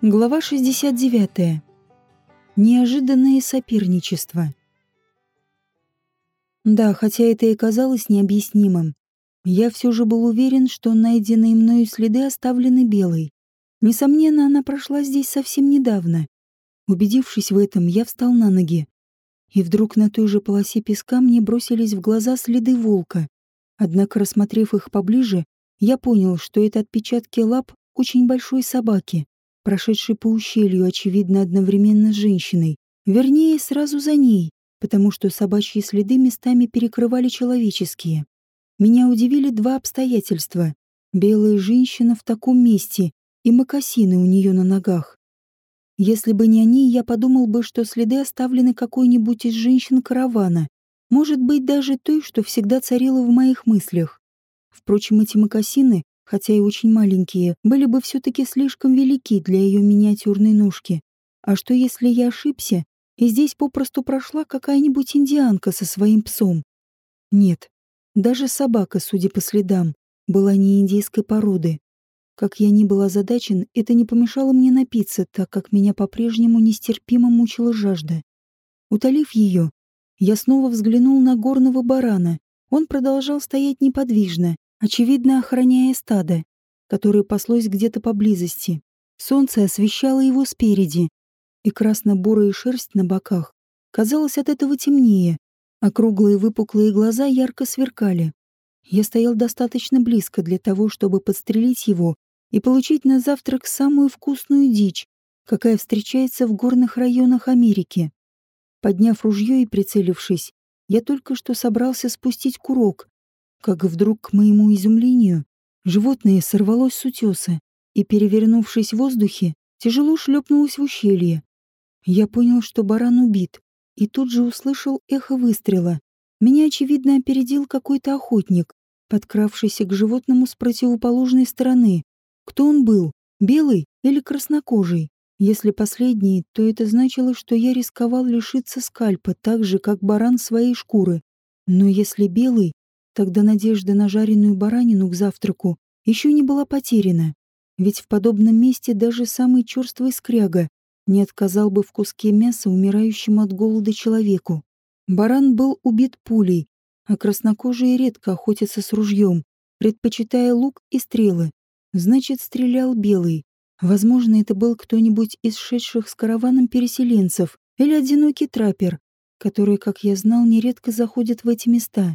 Глава 69. Неожиданное соперничество. Да, хотя это и казалось необъяснимым, я все же был уверен, что найденные мною следы оставлены белой. Несомненно, она прошла здесь совсем недавно. Убедившись в этом, я встал на ноги. И вдруг на той же полосе песка мне бросились в глаза следы волка. Однако, рассмотрев их поближе, я понял, что это отпечатки лап очень большой собаки прошедшей по ущелью, очевидно, одновременно с женщиной. Вернее, сразу за ней, потому что собачьи следы местами перекрывали человеческие. Меня удивили два обстоятельства. Белая женщина в таком месте и мокасины у нее на ногах. Если бы не они, я подумал бы, что следы оставлены какой-нибудь из женщин каравана. Может быть, даже той, что всегда царила в моих мыслях. Впрочем, эти мокасины хотя и очень маленькие, были бы все-таки слишком велики для ее миниатюрной ножки. А что если я ошибся, и здесь попросту прошла какая-нибудь индианка со своим псом? Нет, даже собака, судя по следам, была не индейской породы. Как я ни был озадачен, это не помешало мне напиться, так как меня по-прежнему нестерпимо мучила жажда. Утолив ее, я снова взглянул на горного барана. Он продолжал стоять неподвижно, очевидно охраняя стадо, которое паслось где-то поблизости. Солнце освещало его спереди, и красно-бурая шерсть на боках казалась от этого темнее, а круглые выпуклые глаза ярко сверкали. Я стоял достаточно близко для того, чтобы подстрелить его и получить на завтрак самую вкусную дичь, какая встречается в горных районах Америки. Подняв ружье и прицелившись, я только что собрался спустить курок, как вдруг, к моему изумлению, животное сорвалось с утеса и, перевернувшись в воздухе, тяжело шлепнулось в ущелье. Я понял, что баран убит, и тут же услышал эхо выстрела. Меня, очевидно, опередил какой-то охотник, подкравшийся к животному с противоположной стороны. Кто он был, белый или краснокожий? Если последний, то это значило, что я рисковал лишиться скальпа так же, как баран своей шкуры. Но если белый, Тогда надежда на жареную баранину к завтраку еще не была потеряна. Ведь в подобном месте даже самый черствый скряга не отказал бы в куске мяса умирающему от голода человеку. Баран был убит пулей, а краснокожие редко охотятся с ружьем, предпочитая лук и стрелы. Значит, стрелял белый. Возможно, это был кто-нибудь из шедших с караваном переселенцев или одинокий траппер, который, как я знал, нередко заходит в эти места.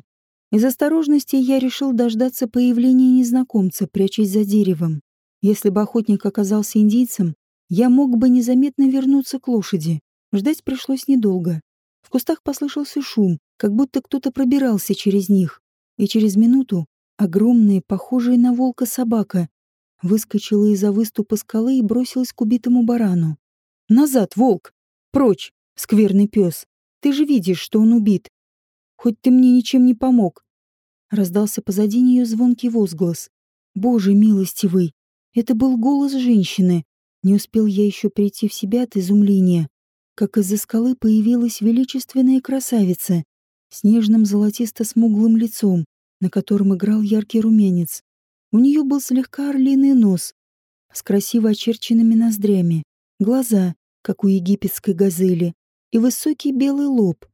Из осторожности я решил дождаться появления незнакомца, прячась за деревом. Если бы охотник оказался индийцем, я мог бы незаметно вернуться к лошади. Ждать пришлось недолго. В кустах послышался шум, как будто кто-то пробирался через них. И через минуту огромная, похожая на волка собака, выскочила из-за выступа скалы и бросилась к убитому барану. «Назад, волк! Прочь, скверный пес! Ты же видишь, что он убит. Хоть ты мне ничем не помог. Раздался позади нее звонкий возглас. Боже милостивый! Это был голос женщины. Не успел я еще прийти в себя от изумления, как из-за скалы появилась величественная красавица с нежным золотисто-смуглым лицом, на котором играл яркий румянец. У нее был слегка орлиный нос с красиво очерченными ноздрями, глаза, как у египетской газели, и высокий белый лоб,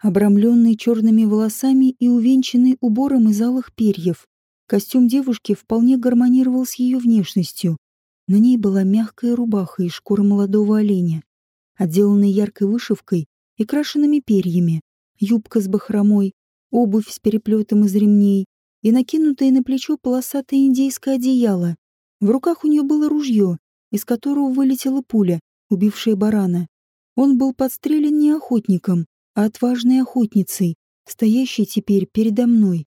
обрамленный черными волосами и увенчанный убором из алых перьев. Костюм девушки вполне гармонировал с ее внешностью. На ней была мягкая рубаха из шкуры молодого оленя, отделанная яркой вышивкой и крашенными перьями, юбка с бахромой, обувь с переплетом из ремней и накинутое на плечо полосатое индейское одеяло. В руках у нее было ружье, из которого вылетела пуля, убившая барана. Он был подстрелен не охотником, а отважной охотницей, стоящей теперь передо мной.